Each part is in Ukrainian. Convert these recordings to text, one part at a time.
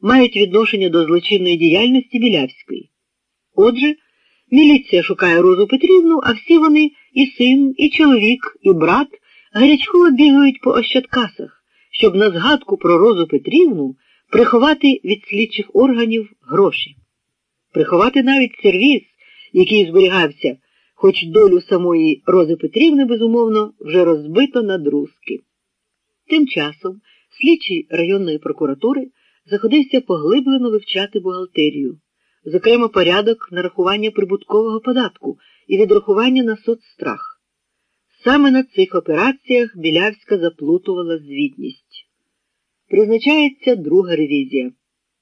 мають відношення до злочинної діяльності Білявської. Отже, міліція шукає Розу Петрівну, а всі вони і син, і чоловік, і брат гарячково бігають по ощадкасах, щоб на згадку про Розу Петрівну приховати від слідчих органів гроші, приховати навіть сервіз, який зберігався, хоч долю самої Рози Петрівни, безумовно, вже розбито на друзки. Тим часом слідчий районної прокуратури заходився поглиблено вивчати бухгалтерію, зокрема порядок нарахування прибуткового податку і відрахування на соцстрах. Саме на цих операціях Білявська заплутувала звітність. Призначається друга ревізія.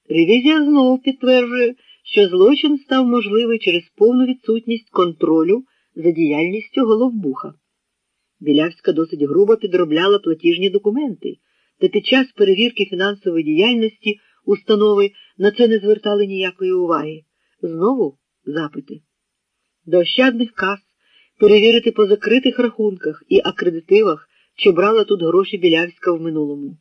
Ревізія знову підтверджує, що злочин став можливий через повну відсутність контролю за діяльністю головбуха. Білявська досить грубо підробляла платіжні документи, та під час перевірки фінансової діяльності установи на це не звертали ніякої уваги. Знову запити. До ощадних кас перевірити по закритих рахунках і акредитивах, чи брала тут гроші Білявська в минулому.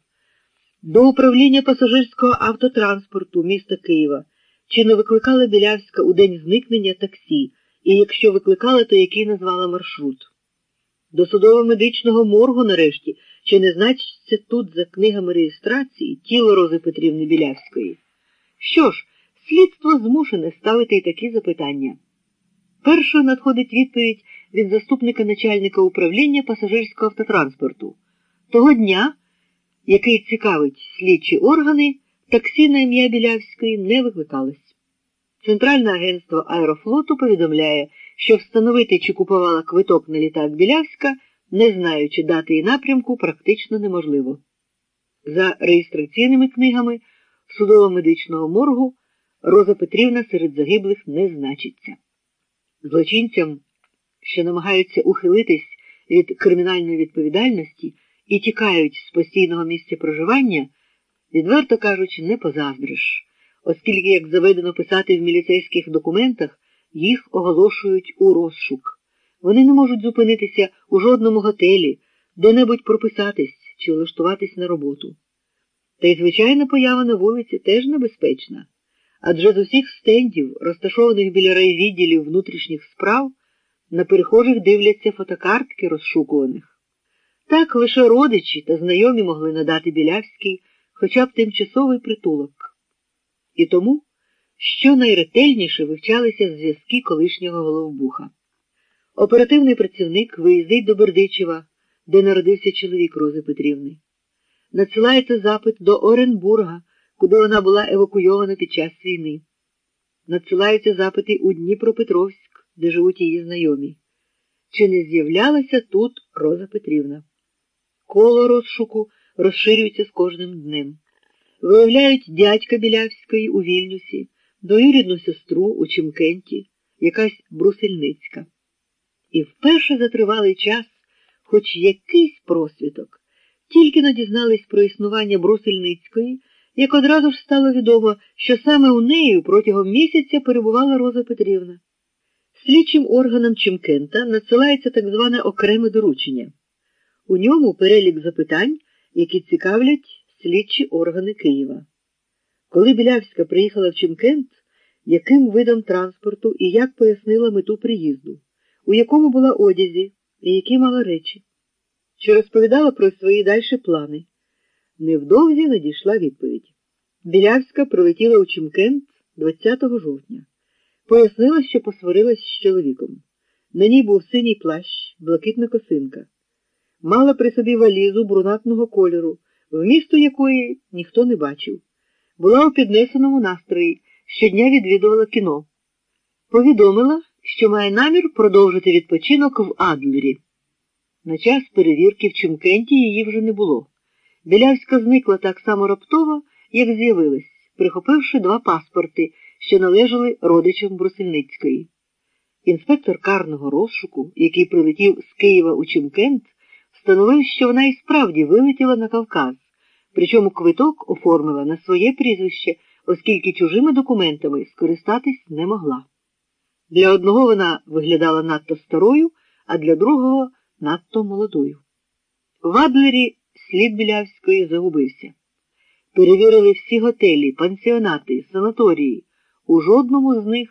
До управління пасажирського автотранспорту міста Києва чи не викликала Білявська у день зникнення таксі, і якщо викликала, то який назвала маршрут. До судово-медичного моргу, нарешті, чи не значиться тут за книгами реєстрації тіло Рози Петрівни Білявської. Що ж, слідство змушене ставити й такі запитання. Першою надходить відповідь від заступника начальника управління пасажирського автотранспорту. Того дня, який цікавить слідчі органи, таксі на ім'я Білявської не викликалось. Центральне агентство аерофлоту повідомляє, що встановити, чи купувала квиток на літак Білявська, не знаючи дати і напрямку, практично неможливо. За реєстраційними книгами судово-медичного моргу Роза Петрівна серед загиблих не значиться. Злочинцям, що намагаються ухилитись від кримінальної відповідальності і тікають з постійного місця проживання, відверто кажучи, не позаздриш, оскільки, як заведено писати в міліцейських документах, їх оголошують у розшук. Вони не можуть зупинитися у жодному готелі, де-небудь прописатись чи влаштуватись на роботу. Та й звичайна поява на вулиці теж небезпечна, адже з усіх стендів, розташованих біля райвідділів внутрішніх справ, на перехожих дивляться фотокартки розшукуваних. Так лише родичі та знайомі могли надати Білявський хоча б тимчасовий притулок. І тому що найретельніше вивчалися зв'язки колишнього головбуха. Оперативний працівник виїздить до Бердичева, де народився чоловік Рози Петрівни. Надсилається запит до Оренбурга, куди вона була евакуйована під час війни. Надсилаються запити у Дніпропетровськ, де живуть її знайомі. Чи не з'являлася тут Роза Петрівна? Коло розшуку розширюється з кожним днем. Виявляють дядька Білявської у Вільнюсі двоюрідну сестру у Чимкенті, якась брусельницька. І вперше за тривалий час, хоч якийсь просвіток, тільки надізнались про існування брусельницької, як одразу ж стало відомо, що саме у неї протягом місяця перебувала Роза Петрівна. Слідчим органам Чимкента надсилається так зване окреме доручення. У ньому перелік запитань, які цікавлять слідчі органи Києва. Коли Білявська приїхала в Чимкент, яким видом транспорту і як пояснила мету приїзду, у якому була одязі і які мала речі, чи розповідала про свої дальші плани. Невдовзі надійшла відповідь. Білявська прилетіла у Чимкент 20 жовтня. Пояснила, що посварилась з чоловіком. На ній був синій плащ, блакитна косинка. Мала при собі валізу брунатного кольору, вмісту якої ніхто не бачив була у піднесеному настрої, щодня відвідувала кіно. Повідомила, що має намір продовжити відпочинок в Адлері. На час перевірки в Чумкенті її вже не було. Білявська зникла так само раптово, як з'явилась, прихопивши два паспорти, що належали родичам Брусельницької. Інспектор карного розшуку, який прилетів з Києва у Чимкент, встановив, що вона і справді вилетіла на Кавказ. Причому квиток оформила на своє прізвище, оскільки чужими документами скористатись не могла. Для одного вона виглядала надто старою, а для другого надто молодою. В Адлері слід Білявської загубився. перевірили всі готелі, пансіонати, санаторії. У жодному з них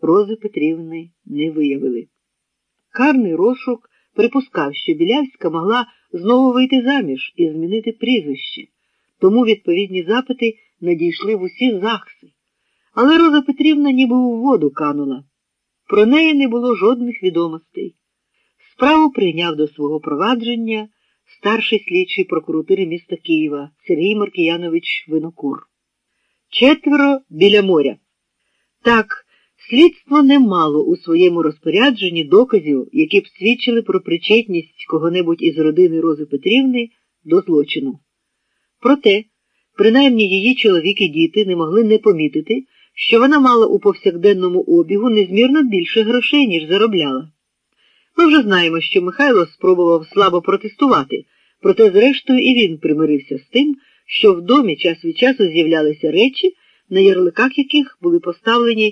Рози Петрівни не виявили. Карний розшук припускав, що Білявська могла знову вийти заміж і змінити прізвище, тому відповідні запити надійшли в усі захси. Але Роза Петрівна ніби у воду канула. Про неї не було жодних відомостей. Справу прийняв до свого провадження старший слідчий прокуратури міста Києва Сергій Маркіянович Винокур. Четверо біля моря. Так, слідство не мало у своєму розпорядженні доказів, які б свідчили про причетність кого-небудь із родини Рози Петрівни до злочину. Проте, принаймні її чоловік і діти не могли не помітити, що вона мала у повсякденному обігу незмірно більше грошей, ніж заробляла. Ми вже знаємо, що Михайло спробував слабо протестувати, проте, зрештою, і він примирився з тим, що в домі час від часу з'являлися речі, на ярликах яких були поставлені